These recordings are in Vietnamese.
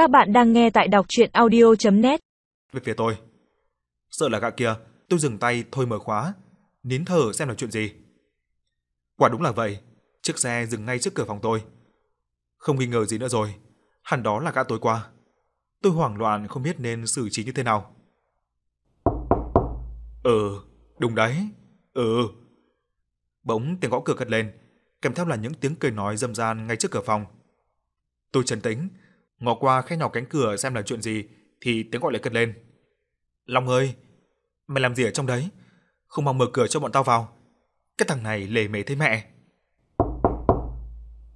Các bạn đang nghe tại đọc chuyện audio.net Về phía tôi. Sợ là gã kia, tôi dừng tay thôi mở khóa, nín thở xem là chuyện gì. Quả đúng là vậy, chiếc xe dừng ngay trước cửa phòng tôi. Không nghi ngờ gì nữa rồi, hẳn đó là gã tối qua. Tôi hoảng loạn không biết nên xử trí như thế nào. Ừ, đúng đấy. Ừ. Bỗng tiếng gõ cửa cất lên, kèm theo là những tiếng cười nói dâm gian ngay trước cửa phòng. Tôi trấn tĩnh, ngó qua khe nhỏ cánh cửa xem là chuyện gì thì tiếng gọi lại cất lên. Long ơi, mày làm gì ở trong đấy? Không mong mở cửa cho bọn tao vào. Cái thằng này lề mề thế mẹ.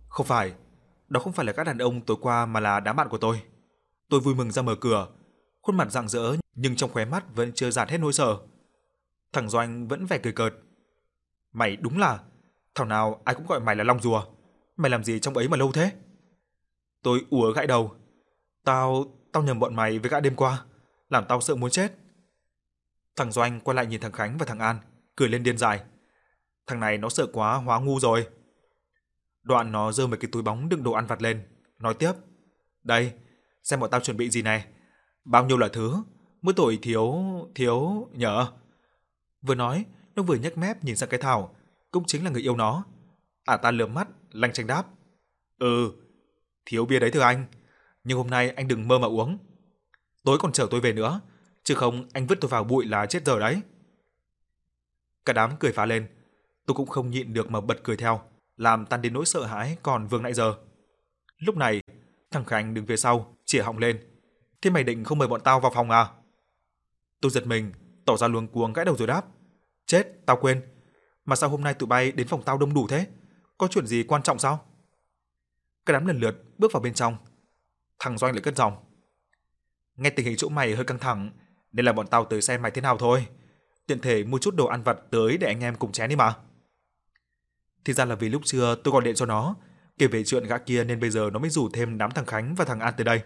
Không phải, đó không phải là các đàn ông tối qua mà là đám bạn của tôi. Tôi vui mừng ra mở cửa, khuôn mặt rạng rỡ nhưng trong khóe mắt vẫn chưa dạt hết nỗi sợ. Thằng Doanh vẫn vẻ cười cợt. Mày đúng là, thằng nào ai cũng gọi mày là Long rùa. Mày làm gì trong ấy mà lâu thế? Tôi ủa gãi đầu. Tao, tao nhầm bọn mày với gã đêm qua, làm tao sợ muốn chết. Thằng Doanh quay lại nhìn thằng Khánh và thằng An, cười lên điên dại. Thằng này nó sợ quá hóa ngu rồi. Đoạn nó giơ mấy cái túi bóng đựng đồ ăn vặt lên, nói tiếp. Đây, xem bọn tao chuẩn bị gì này. Bao nhiêu là thứ, mỗi tội thiếu, thiếu, nhở. Vừa nói, nó vừa nhếch mép nhìn sang cái Thảo, cũng chính là người yêu nó. À ta lườm mắt, lanh chanh đáp. Ừ, thiếu bia đấy thưa anh, nhưng hôm nay anh đừng mơ mà uống. Tối còn chở tôi về nữa, chứ không anh vứt tôi vào bụi là chết giờ đấy. Cả đám cười phá lên, tôi cũng không nhịn được mà bật cười theo, làm tan đi nỗi sợ hãi còn vương nãy giờ. Lúc này, thằng Khánh đứng phía sau, chỉ họng lên. Thế mày định không mời bọn tao vào phòng à? Tôi giật mình, tỏ ra luống cuống gãi đầu rồi đáp. Chết, tao quên. Mà sao hôm nay tụi bay đến phòng tao đông đủ thế? Có chuyện gì quan trọng sao? Cả đám lần lượt bước vào bên trong. Thằng Doanh lại cất giọng. Nghe tình hình chỗ mày hơi căng thẳng, nên là bọn tao tới xem mày thế nào thôi. Tiện thể mua chút đồ ăn vặt tới để anh em cùng chén đi mà. Thì ra là vì lúc trưa tôi gọi điện cho nó, kể về chuyện gã kia nên bây giờ nó mới rủ thêm đám thằng Khánh và thằng An tới đây.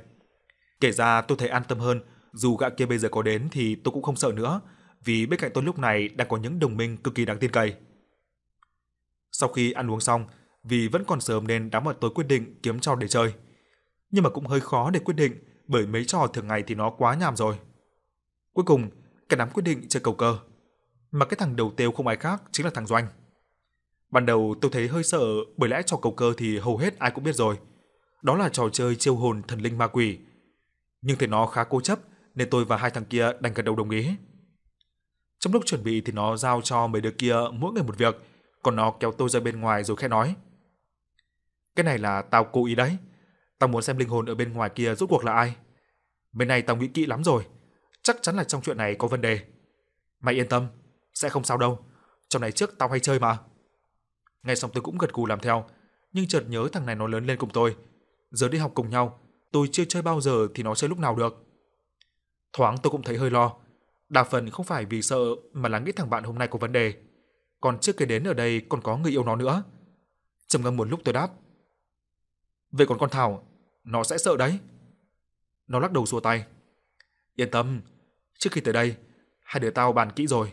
Kể ra tôi thấy an tâm hơn, dù gã kia bây giờ có đến thì tôi cũng không sợ nữa, vì bên cạnh tôi lúc này đang có những đồng minh cực kỳ đáng tin cậy. Sau khi ăn uống xong, vì vẫn còn sớm nên đám bọn tôi quyết định kiếm trò để chơi. Nhưng mà cũng hơi khó để quyết định bởi mấy trò thường ngày thì nó quá nhàm rồi. Cuối cùng, cả đám quyết định chơi cầu cơ. Mà cái thằng đầu tiêu không ai khác chính là thằng Doanh. Ban đầu tôi thấy hơi sợ bởi lẽ trò cầu cơ thì hầu hết ai cũng biết rồi. Đó là trò chơi chiêu hồn thần linh ma quỷ. Nhưng thấy nó khá cố chấp nên tôi và hai thằng kia đành gật đầu đồng ý. Trong lúc chuẩn bị thì nó giao cho mấy đứa kia mỗi người một việc, còn nó kéo tôi ra bên ngoài rồi khẽ nói. Cái này là tao cố ý đấy. Tao muốn xem linh hồn ở bên ngoài kia rốt cuộc là ai. Bên này tao nghĩ kỹ lắm rồi. Chắc chắn là trong chuyện này có vấn đề. Mày yên tâm, sẽ không sao đâu. Trong này trước tao hay chơi mà. ngay xong tôi cũng gật gù làm theo, nhưng chợt nhớ thằng này nó lớn lên cùng tôi. Giờ đi học cùng nhau, tôi chưa chơi bao giờ thì nó chơi lúc nào được. Thoáng tôi cũng thấy hơi lo. Đa phần không phải vì sợ mà là nghĩ thằng bạn hôm nay có vấn đề. Còn trước khi đến ở đây còn có người yêu nó nữa. Trầm ngâm một lúc tôi đáp. Vậy còn con Thảo, nó sẽ sợ đấy. Nó lắc đầu xua tay. Yên tâm, trước khi tới đây, hai đứa tao bàn kỹ rồi.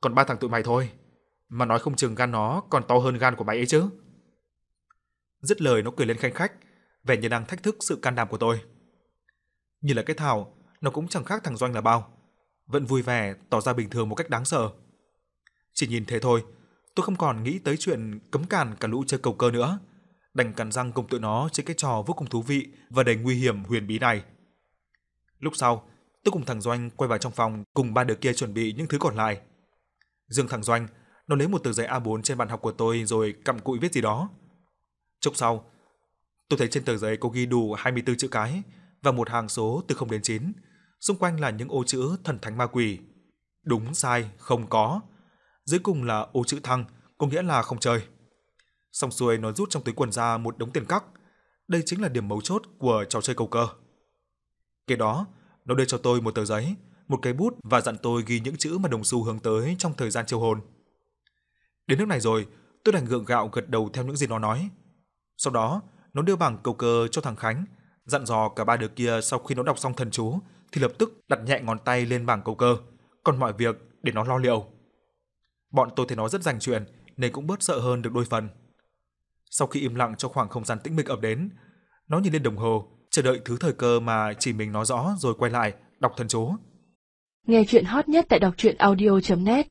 Còn ba thằng tụi mày thôi. Mà nói không chừng gan nó còn to hơn gan của mày ấy chứ. Dứt lời nó cười lên khanh khách, vẻ như đang thách thức sự can đảm của tôi. Như là cái Thảo, nó cũng chẳng khác thằng Doanh là bao. Vẫn vui vẻ, tỏ ra bình thường một cách đáng sợ. Chỉ nhìn thế thôi, tôi không còn nghĩ tới chuyện cấm cản cả lũ chơi cầu cơ nữa. Đành cắn răng cùng tụi nó chơi cái trò vô cùng thú vị và đầy nguy hiểm huyền bí này. Lúc sau, tôi cùng thằng Doanh quay vào trong phòng cùng ba đứa kia chuẩn bị những thứ còn lại. Dương thằng Doanh, nó lấy một tờ giấy A4 trên bàn học của tôi rồi cặm cụi viết gì đó. Chốc sau, tôi thấy trên tờ giấy có ghi đủ 24 chữ cái và một hàng số từ 0 đến 9. Xung quanh là những ô chữ thần thánh ma quỷ. Đúng sai, không có. Dưới cùng là ô chữ thăng, có nghĩa là không chơi. Xong xuôi nó rút trong túi quần ra một đống tiền cắc. Đây chính là điểm mấu chốt của trò chơi cầu cơ. Kế đó, nó đưa cho tôi một tờ giấy, một cây bút và dặn tôi ghi những chữ mà đồng xu hướng tới trong thời gian chiêu hồn. Đến nước này rồi, tôi đành gượng gạo gật đầu theo những gì nó nói. Sau đó, nó đưa bảng cầu cơ cho thằng Khánh, dặn dò cả ba đứa kia sau khi nó đọc xong thần chú thì lập tức đặt nhẹ ngón tay lên bảng cầu cơ, còn mọi việc để nó lo liệu. Bọn tôi thấy nó rất rành chuyện nên cũng bớt sợ hơn được đôi phần. Sau khi im lặng cho khoảng không gian tĩnh mịch ập đến, nó nhìn lên đồng hồ, chờ đợi thứ thời cơ mà chỉ mình nói rõ rồi quay lại đọc thần chú. Nghe chuyện hot nhất tại đọc truyện audio.net